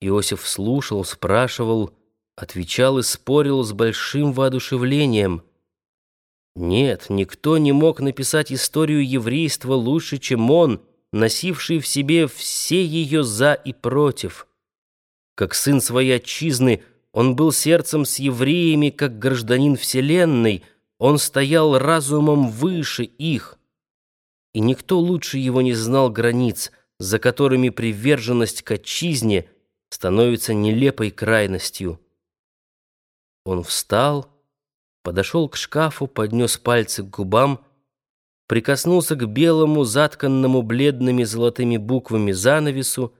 Иосиф слушал, спрашивал, отвечал и спорил с большим воодушевлением. Нет, никто не мог написать историю еврейства лучше, чем он, носивший в себе все ее «за» и «против». Как сын своей отчизны, он был сердцем с евреями, как гражданин Вселенной, он стоял разумом выше их. И никто лучше его не знал границ, за которыми приверженность к отчизне — становится нелепой крайностью. Он встал, подошел к шкафу, поднес пальцы к губам, прикоснулся к белому, затканному бледными золотыми буквами занавесу,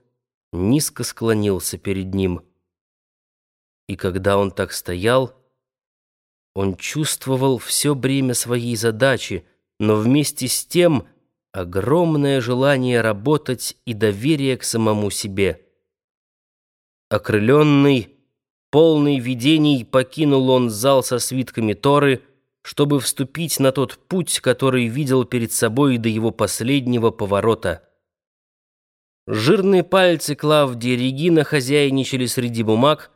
низко склонился перед ним. И когда он так стоял, он чувствовал все бремя своей задачи, но вместе с тем огромное желание работать и доверие к самому себе. Окрыленный, полный видений, покинул он зал со свитками Торы, чтобы вступить на тот путь, который видел перед собой до его последнего поворота. Жирные пальцы Клавдии Регина хозяйничали среди бумаг,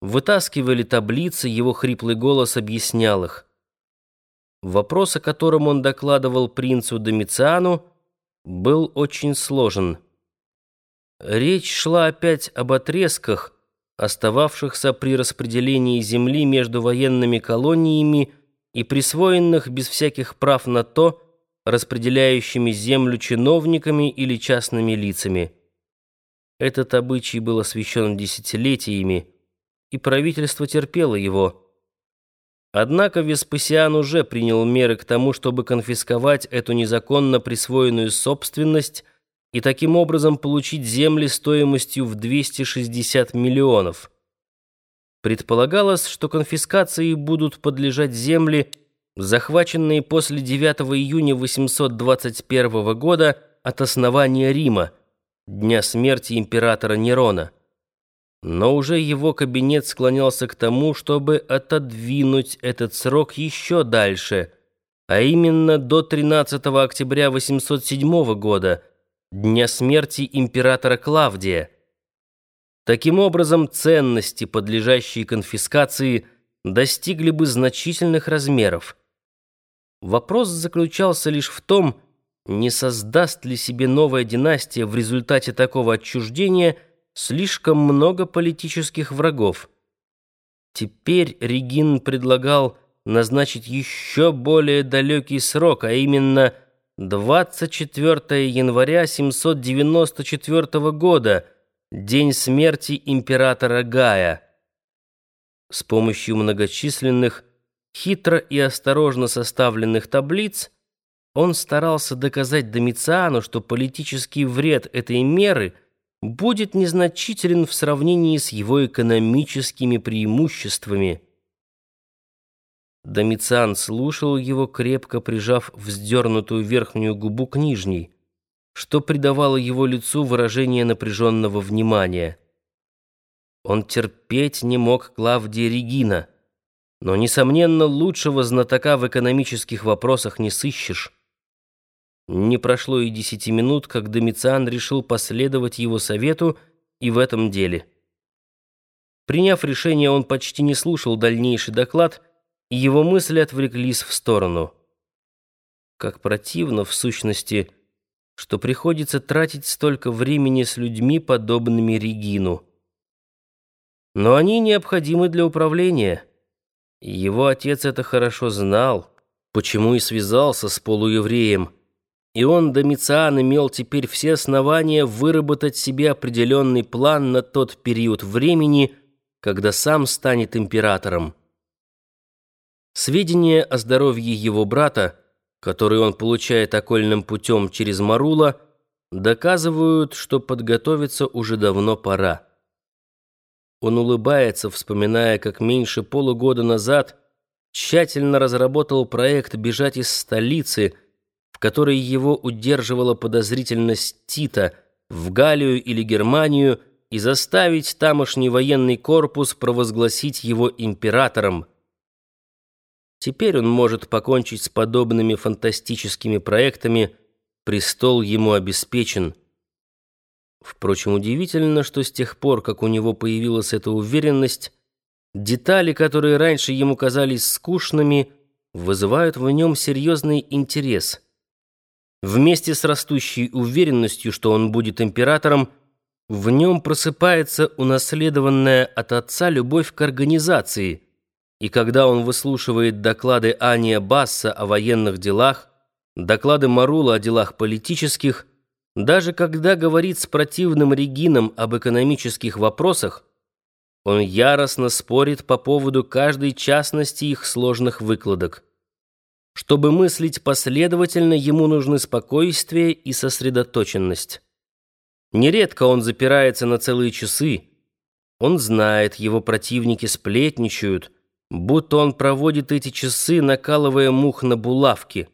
вытаскивали таблицы, его хриплый голос объяснял их. Вопрос, о котором он докладывал принцу Домициану, был очень сложен. Речь шла опять об отрезках, остававшихся при распределении земли между военными колониями и присвоенных без всяких прав на то, распределяющими землю чиновниками или частными лицами. Этот обычай был освящен десятилетиями, и правительство терпело его. Однако Веспасиан уже принял меры к тому, чтобы конфисковать эту незаконно присвоенную собственность и таким образом получить земли стоимостью в 260 миллионов. Предполагалось, что конфискации будут подлежать земли, захваченные после 9 июня 821 года от основания Рима, дня смерти императора Нерона. Но уже его кабинет склонялся к тому, чтобы отодвинуть этот срок еще дальше, а именно до 13 октября 807 года – дня смерти императора Клавдия. Таким образом, ценности, подлежащие конфискации, достигли бы значительных размеров. Вопрос заключался лишь в том, не создаст ли себе новая династия в результате такого отчуждения слишком много политических врагов. Теперь Регин предлагал назначить еще более далекий срок, а именно – 24 января 794 года, день смерти императора Гая. С помощью многочисленных, хитро и осторожно составленных таблиц он старался доказать Домициану, что политический вред этой меры будет незначителен в сравнении с его экономическими преимуществами. Домициан слушал его, крепко прижав вздернутую верхнюю губу к нижней, что придавало его лицу выражение напряженного внимания. Он терпеть не мог Клавдия Регина, но, несомненно, лучшего знатока в экономических вопросах не сыщешь. Не прошло и десяти минут, как Домициан решил последовать его совету и в этом деле. Приняв решение, он почти не слушал дальнейший доклад — его мысли отвлеклись в сторону. Как противно, в сущности, что приходится тратить столько времени с людьми, подобными Регину. Но они необходимы для управления. его отец это хорошо знал, почему и связался с полуевреем. И он, Домициан, имел теперь все основания выработать себе определенный план на тот период времени, когда сам станет императором. Сведения о здоровье его брата, которые он получает окольным путем через Марула, доказывают, что подготовиться уже давно пора. Он улыбается, вспоминая, как меньше полугода назад тщательно разработал проект бежать из столицы, в которой его удерживала подозрительность Тита, в Галлию или Германию и заставить тамошний военный корпус провозгласить его императором – Теперь он может покончить с подобными фантастическими проектами, престол ему обеспечен. Впрочем, удивительно, что с тех пор, как у него появилась эта уверенность, детали, которые раньше ему казались скучными, вызывают в нем серьезный интерес. Вместе с растущей уверенностью, что он будет императором, в нем просыпается унаследованная от отца любовь к организации, и когда он выслушивает доклады Ания Басса о военных делах, доклады Марула о делах политических – даже когда говорит с противным Регином об экономических вопросах, он яростно спорит по поводу каждой частности их сложных выкладок. Чтобы мыслить последовательно, ему нужны спокойствие и сосредоточенность. Нередко он запирается на целые часы. Он знает, его противники сплетничают, будто он проводит эти часы, накалывая мух на булавки –